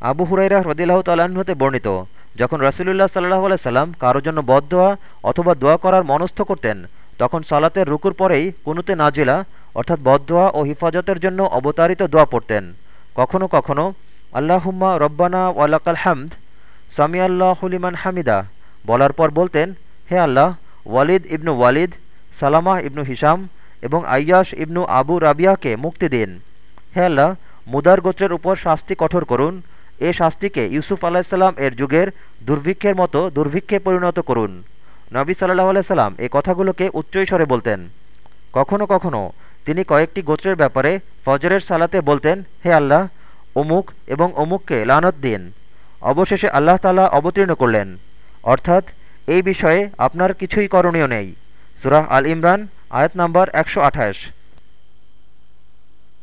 আবু হুরাইরা হ্রদিল্লাহ হতে বর্ণিত, যখন রসুলুল্লাহ সাল্লাহ সাল্লাম কারোর জন্য বদোয়া অথবা দোয়া করার মনস্থ করতেন, তখন সালাতের রুকুর পরেই কুনুতে নাজিলা, অর্থাৎ বদোয়া ও হিফাজতের জন্য অবতারিত দোয়া পড়তেন। কখনো কখনো, আল্লাহুম্মা রব্বানা ওয়ালাকাল হামদ, সামি আল্লাহলিমান হামিদা বলার পর বলতেন, হে আল্লাহ, ওয়ালিদ ইবনু ওয়ালিদ সালামাহ ইবনু হিসাম এবং আয়াস ইবনু আবু রাবিয়াকে মুক্তি দিন। হে আল্লাহ, মুদার গোত্রের উপর শাস্তি কঠোর করুন এ শাস্তিকে ইউসুফ আলাহিসাল্লাম এর যুগের দুর্ভিক্ষের মতো দুর্ভিক্ষে পরিণত করুন। নবী সাল্লাহ আলাইসাল্লাম এই কথাগুলোকে উচ্চৈস্বরে বলতেন। কখনো কখনো তিনি কয়েকটি গোত্রের ব্যাপারে ফজরের সালাতে বলতেন, হে আল্লাহ, অমুক এবং অমুককে লানত দিন। অবশেষে আল্লাহ তালা অবতীর্ণ করলেন। অর্থাৎ এই বিষয়ে আপনার কিছুই করণীয় নেই। সুরাহ আল ইমরান, আয়াত নাম্বার একশো আঠাশ।